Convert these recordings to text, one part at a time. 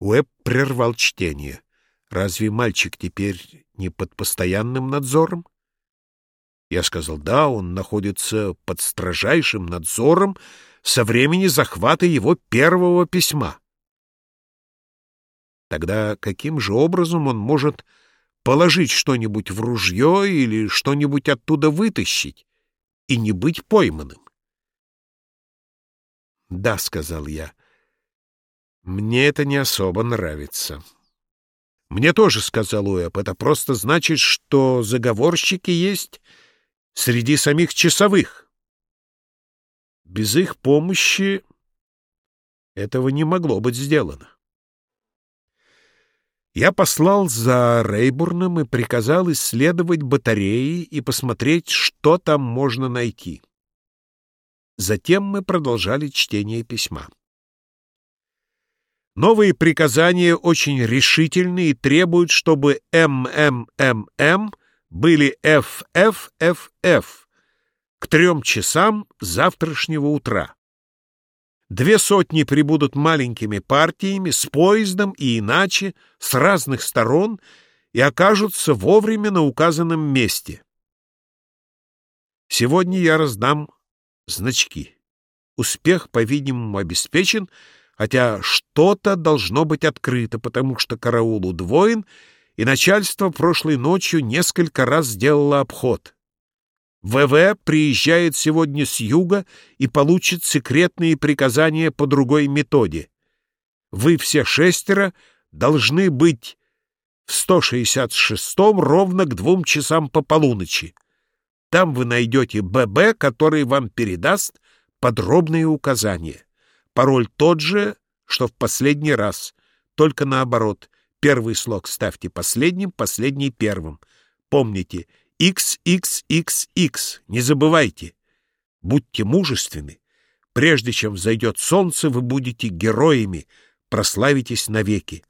Уэб прервал чтение. Разве мальчик теперь не под постоянным надзором? Я сказал, да, он находится под строжайшим надзором со времени захвата его первого письма. Тогда каким же образом он может положить что-нибудь в ружье или что-нибудь оттуда вытащить и не быть пойманным? «Да», — сказал я, — «мне это не особо нравится». «Мне тоже», — сказал Уэб, — «это просто значит, что заговорщики есть среди самих часовых. Без их помощи этого не могло быть сделано». Я послал за Рейбурном и приказал исследовать батареи и посмотреть, что там можно найти. Затем мы продолжали чтение письма. Новые приказания очень решительны и требуют, чтобы ММММ были ФФФФ к трем часам завтрашнего утра. Две сотни прибудут маленькими партиями, с поездом и иначе, с разных сторон, и окажутся вовремя на указанном месте. Сегодня я раздам значки. Успех, по-видимому, обеспечен, хотя что-то должно быть открыто, потому что караул удвоен, и начальство прошлой ночью несколько раз сделало обход. ВВ приезжает сегодня с юга и получит секретные приказания по другой методе. Вы все шестеро должны быть в 166-м ровно к двум часам по полуночи. Там вы найдете ББ, который вам передаст подробные указания. Пароль тот же, что в последний раз, только наоборот. Первый слог ставьте последним, последний первым. Помните, XXXX, не забывайте. Будьте мужественны. Прежде чем взойдет солнце, вы будете героями, прославитесь навеки.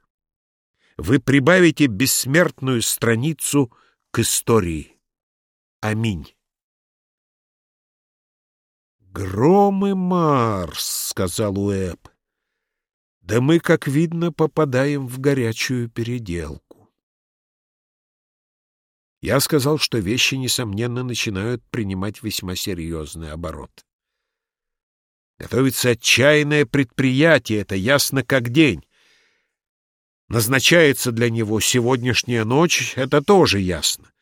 Вы прибавите бессмертную страницу к истории. Аминь. «Гром и Марс», — сказал Уэб. «Да мы, как видно, попадаем в горячую переделку». Я сказал, что вещи, несомненно, начинают принимать весьма серьезный оборот. Готовится отчаянное предприятие, это ясно как день. Назначается для него сегодняшняя ночь, это тоже ясно.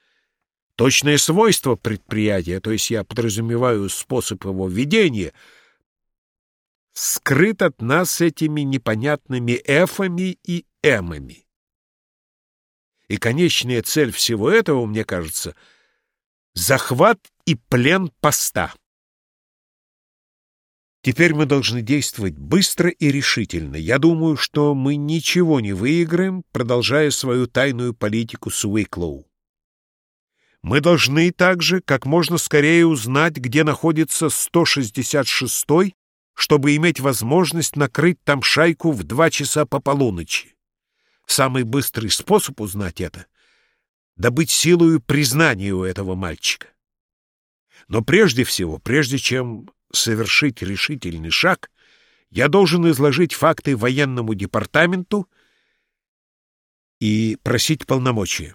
Точное свойство предприятия, то есть я подразумеваю способ его ведения, скрыт от нас этими непонятными эфами и эмами. И конечная цель всего этого, мне кажется, захват и плен поста. Теперь мы должны действовать быстро и решительно. Я думаю, что мы ничего не выиграем, продолжая свою тайную политику с Уиклоу. Мы должны также как можно скорее узнать, где находится 166-й, чтобы иметь возможность накрыть там шайку в два часа по полуночи. Самый быстрый способ узнать это — добыть силою признания у этого мальчика. Но прежде всего, прежде чем совершить решительный шаг, я должен изложить факты военному департаменту и просить полномочия.